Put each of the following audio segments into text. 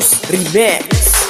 Remix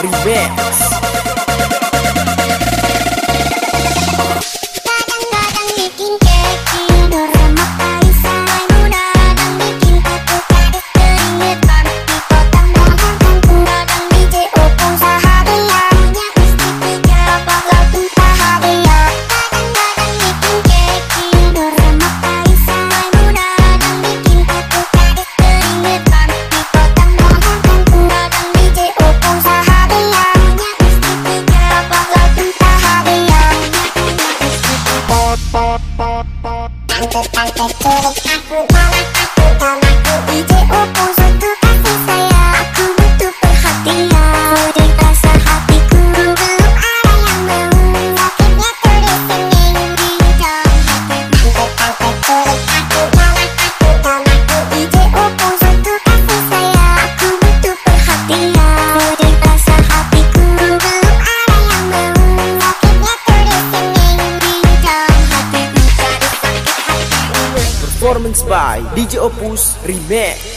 Remix Remix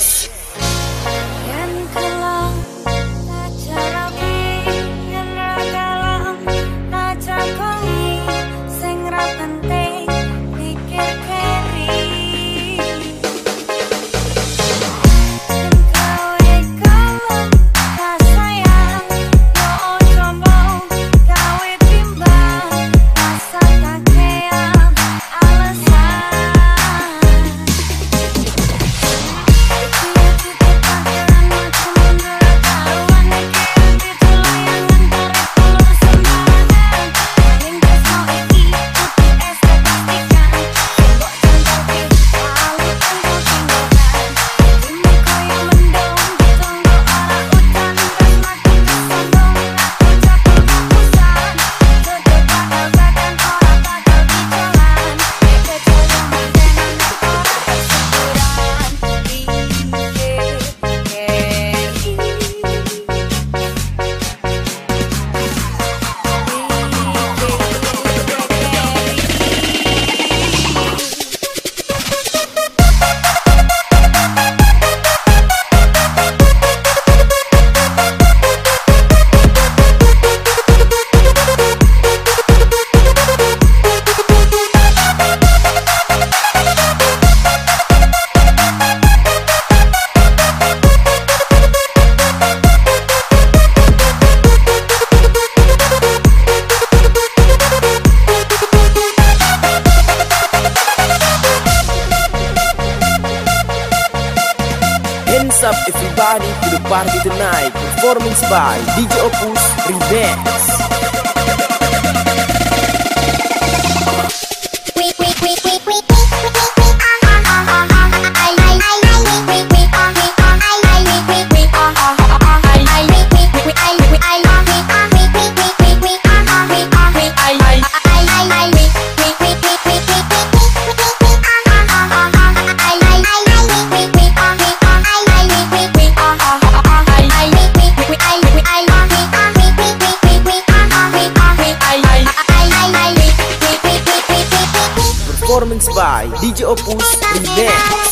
by DJ Opus Remix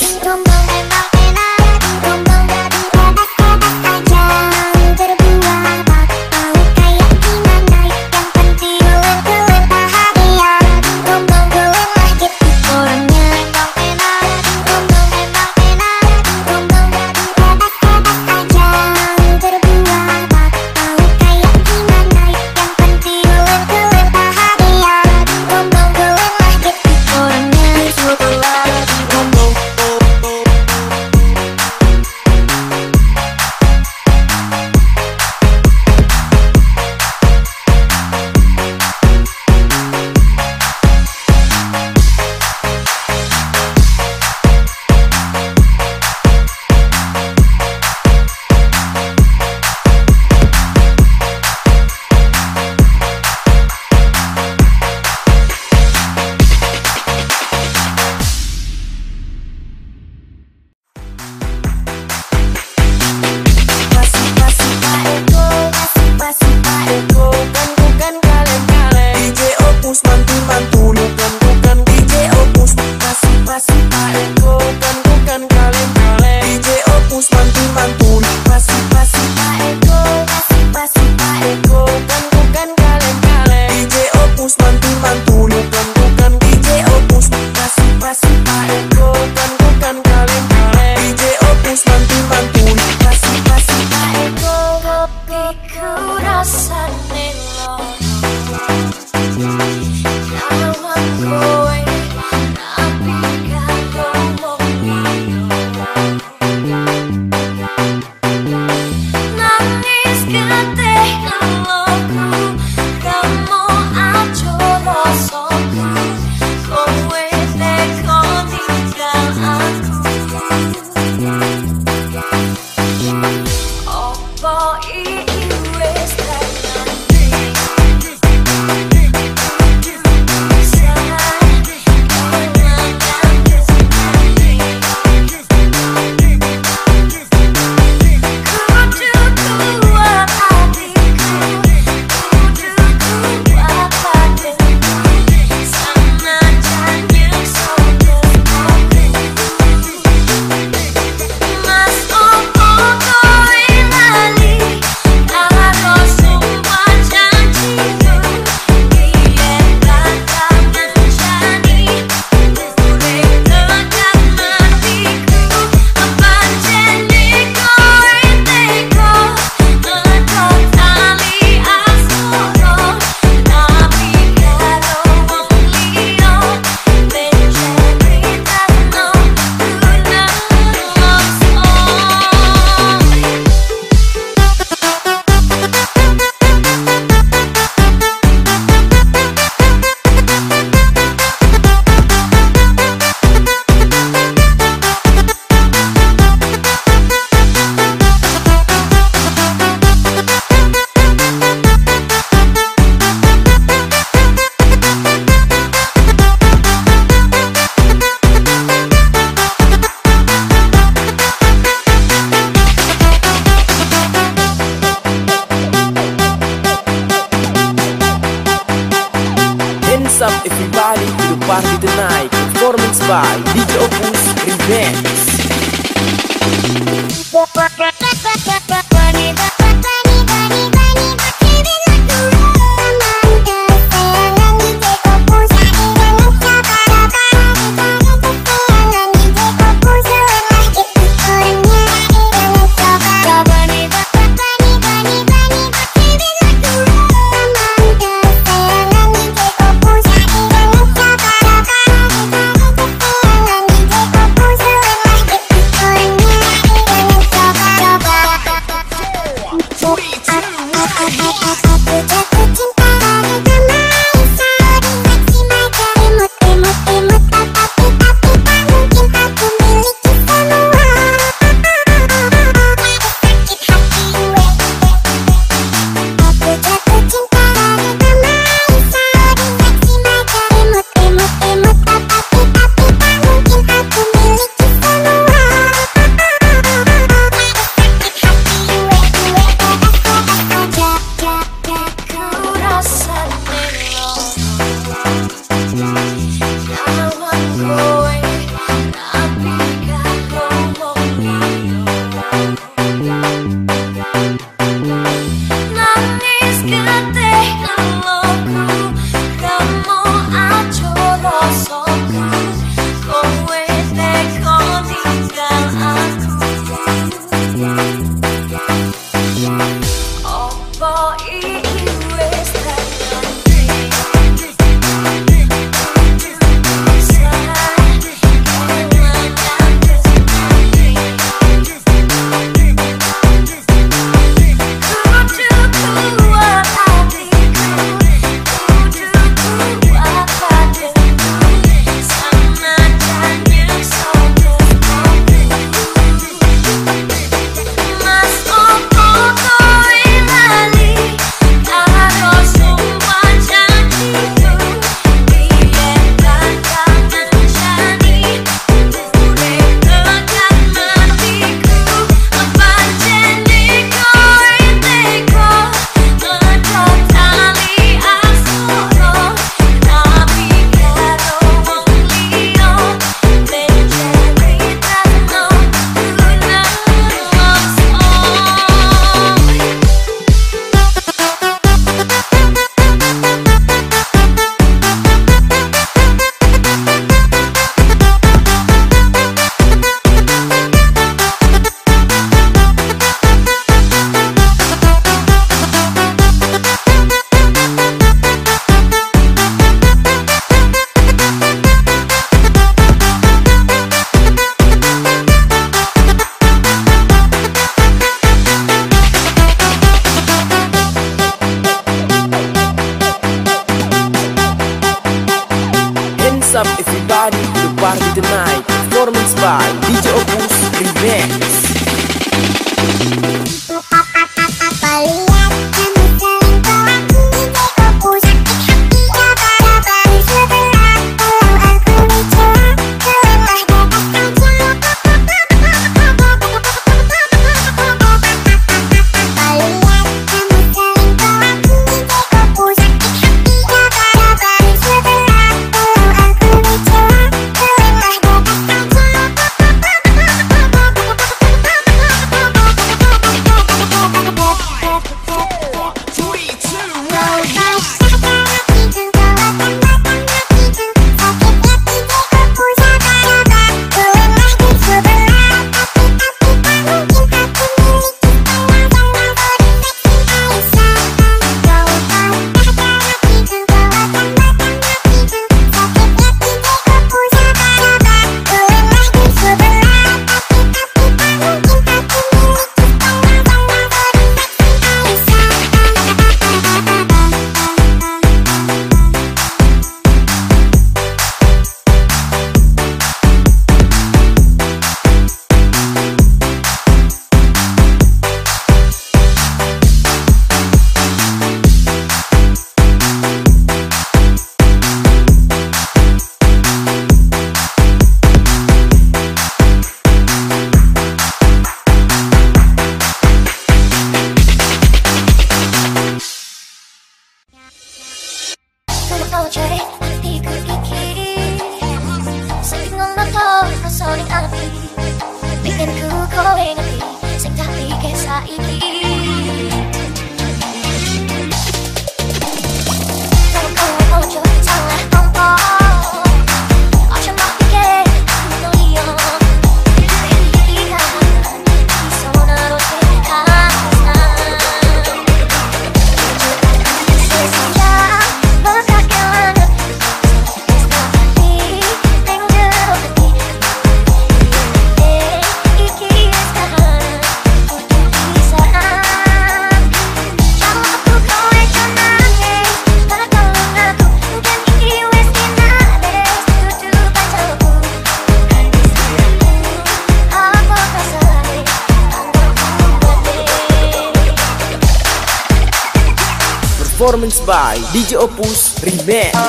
by DJ Opus Remix.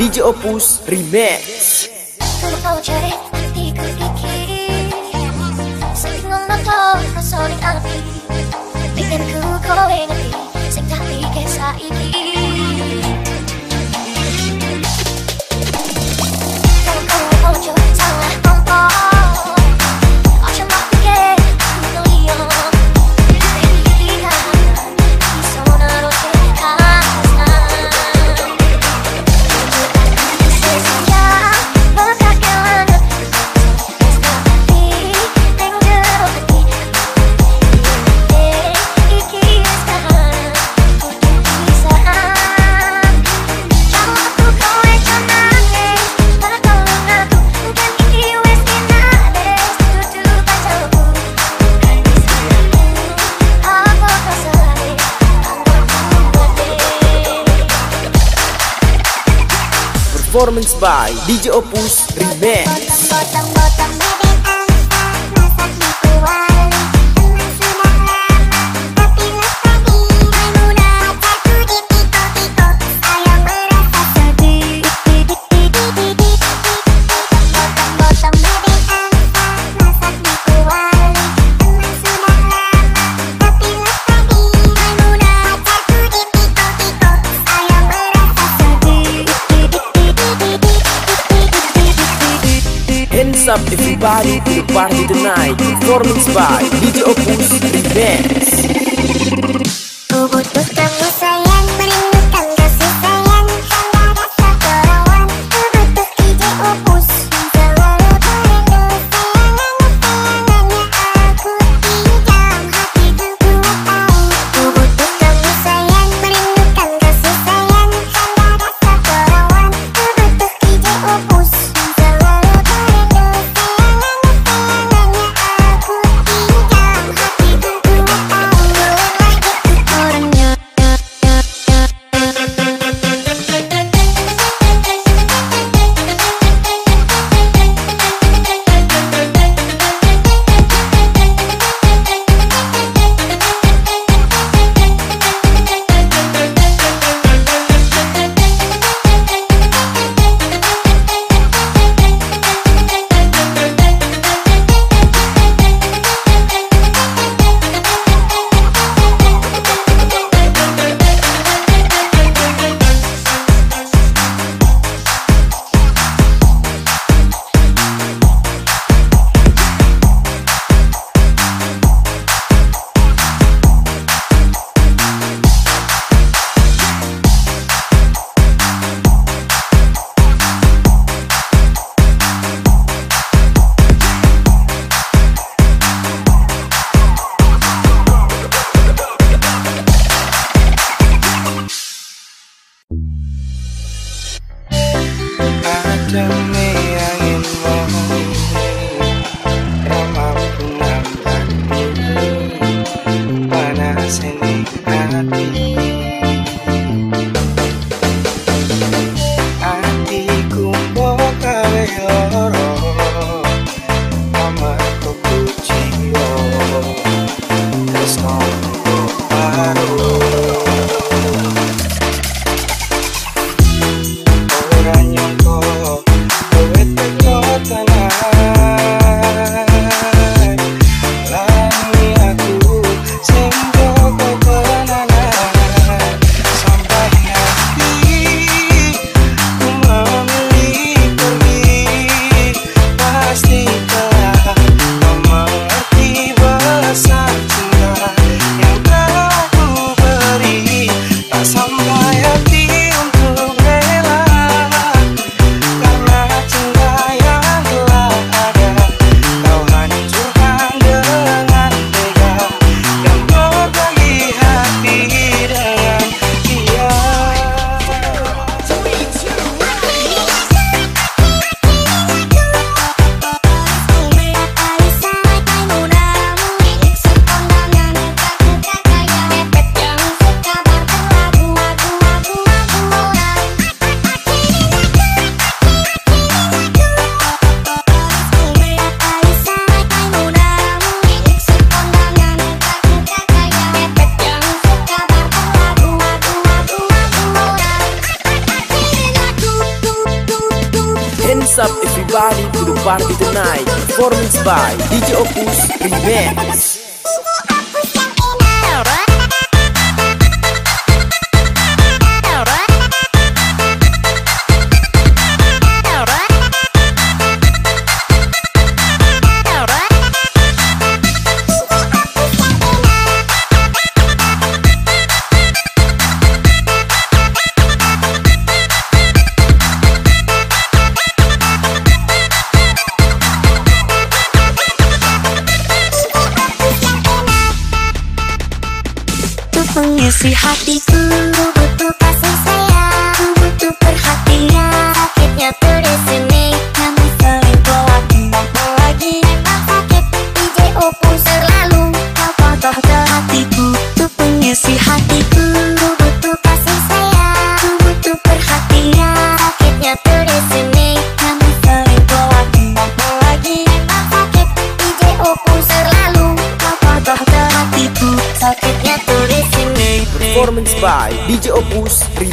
DJ Opus Remix by DJ Opus Remix Performance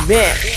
mix.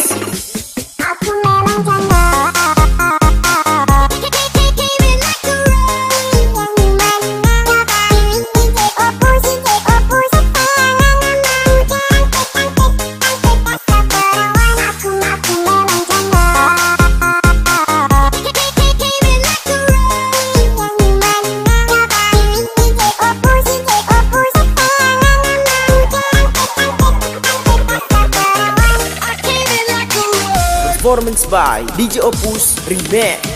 by DJ Opus Remix